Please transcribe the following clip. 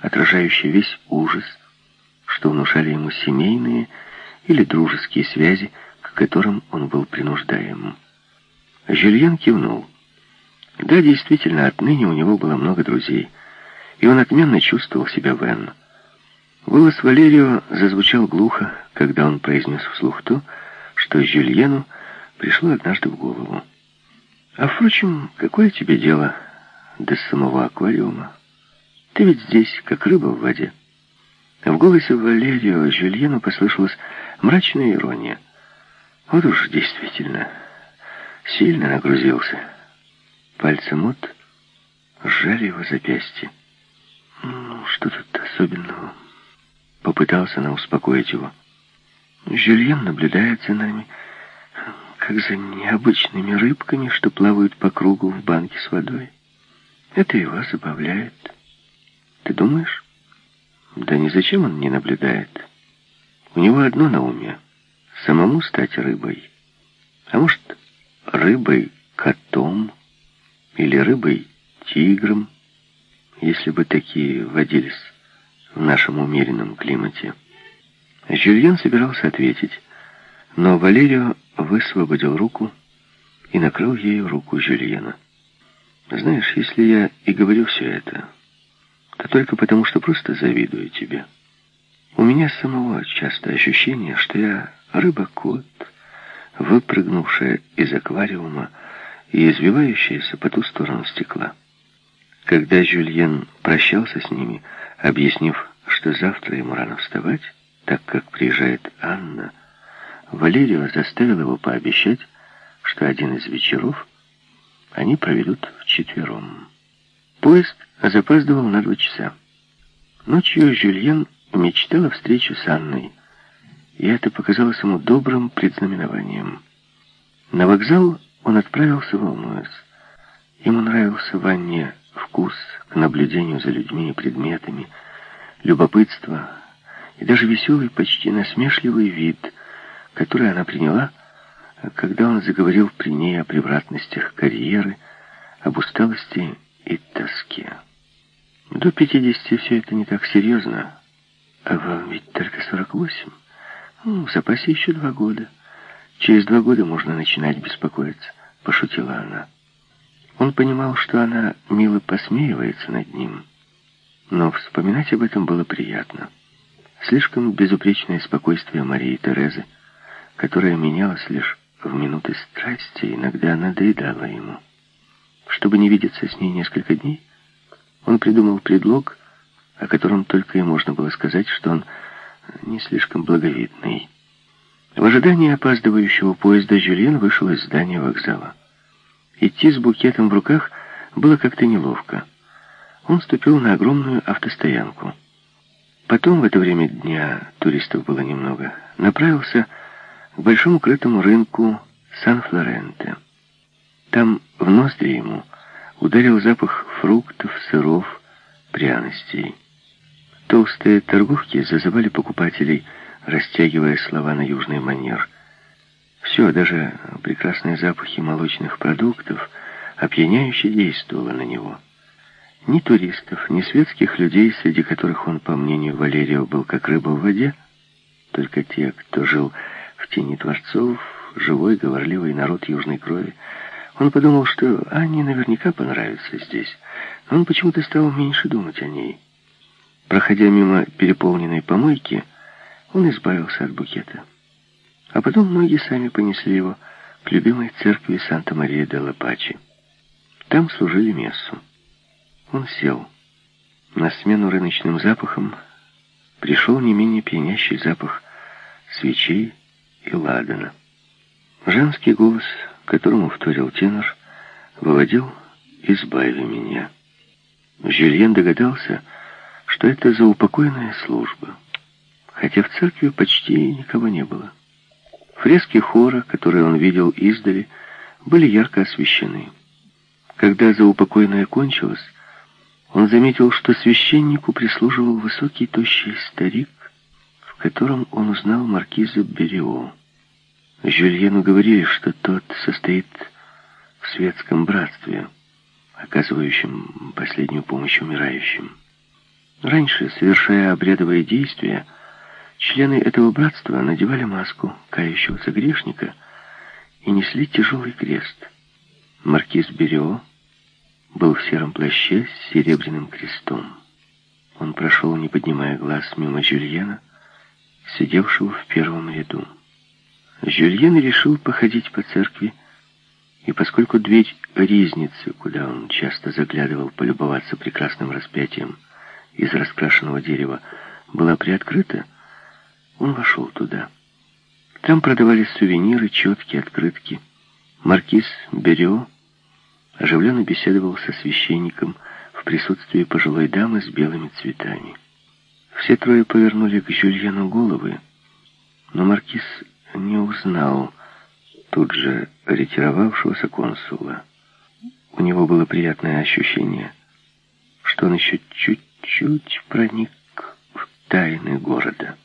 отражающий весь ужас, что внушали ему семейные или дружеские связи, к которым он был принуждаем. Жюльен кивнул. Да, действительно, отныне у него было много друзей, и он отменно чувствовал себя в Энн. Голос Валерио зазвучал глухо, когда он произнес вслух то, что Жюльену пришло однажды в голову. «А, впрочем, какое тебе дело до самого аквариума? Ты ведь здесь, как рыба в воде». В голосе Валерио Жюльену послышалась мрачная ирония. Вот уж действительно сильно нагрузился. Пальцы Мот сжали его запястье. «Ну, что тут особенного?» Попытался она успокоить его. Жюльен наблюдает за нами, как за необычными рыбками, что плавают по кругу в банке с водой. Это его забавляет. Ты думаешь? Да ни зачем он не наблюдает. У него одно на уме — самому стать рыбой. А может, рыбой-котом или рыбой-тигром, если бы такие водились в нашем умеренном климате. Жюльен собирался ответить, но Валерио высвободил руку и накрыл ею руку Жюльена. «Знаешь, если я и говорю все это, то только потому, что просто завидую тебе. У меня самого часто ощущение, что я рыба-кот, выпрыгнувшая из аквариума и извивающаяся по ту сторону стекла. Когда Жюльен прощался с ними, объяснив, что завтра ему рано вставать, так как приезжает Анна, Валерио заставил его пообещать, что один из вечеров они проведут вчетвером. Поезд запаздывал на два часа. Ночью Жюльен мечтал о встрече с Анной, и это показалось ему добрым предзнаменованием. На вокзал он отправился, волнуясь. Ему нравился в Анне вкус к наблюдению за людьми и предметами, любопытство и даже веселый, почти насмешливый вид, который она приняла, когда он заговорил при ней о превратностях карьеры, об усталости и тоске. До пятидесяти все это не так серьезно, а вам ведь только сорок восемь. Ну, в запасе еще два года. Через два года можно начинать беспокоиться, пошутила она. Он понимал, что она мило посмеивается над ним, но вспоминать об этом было приятно. Слишком безупречное спокойствие Марии Терезы, которое менялось лишь в минуты страсти, иногда надоедало ему. Чтобы не видеться с ней несколько дней, он придумал предлог, о котором только и можно было сказать, что он не слишком благовидный. В ожидании опаздывающего поезда Жюльен вышел из здания вокзала. Идти с букетом в руках было как-то неловко. Он ступил на огромную автостоянку. Потом, в это время дня, туристов было немного, направился к большому крытому рынку Сан-Флоренте. Там в ноздри ему ударил запах фруктов, сыров, пряностей. Толстые торговки зазывали покупателей, растягивая слова на южный манер – все, даже прекрасные запахи молочных продуктов, опьяняюще действовало на него. Ни туристов, ни светских людей, среди которых он, по мнению Валерио, был как рыба в воде, только те, кто жил в тени дворцов, живой, говорливый народ южной крови. Он подумал, что Анне наверняка понравится здесь, но он почему-то стал меньше думать о ней. Проходя мимо переполненной помойки, он избавился от букета. А потом ноги сами понесли его к любимой церкви Санта-Мария-де-Ла-Пачи. Там служили мессу. Он сел. На смену рыночным запахам пришел не менее пьянящий запах свечей и ладана. Женский голос, которому вторил тенор, выводил «Избави меня». Жюльен догадался, что это заупокойная служба, хотя в церкви почти никого не было. Фрески хора, которые он видел издали, были ярко освещены. Когда заупокойное кончилось, он заметил, что священнику прислуживал высокий тощий старик, в котором он узнал маркиза Берио. Жюльену говорили, что тот состоит в светском братстве, оказывающем последнюю помощь умирающим. Раньше, совершая обрядовые действия, члены этого братства надевали маску кающегося грешника и несли тяжелый крест. Маркиз Берео был в сером плаще с серебряным крестом. Он прошел, не поднимая глаз, мимо Жюльена, сидевшего в первом ряду. Жюльен решил походить по церкви, и поскольку дверь ризницы, куда он часто заглядывал полюбоваться прекрасным распятием из раскрашенного дерева, была приоткрыта, он вошел туда. Там продавались сувениры, четки, открытки. Маркиз Берео оживленно беседовал со священником в присутствии пожилой дамы с белыми цветами. Все трое повернули к Жюльену головы, но маркиз не узнал тут же ретировавшегося консула. У него было приятное ощущение, что он еще чуть-чуть проник в тайны города.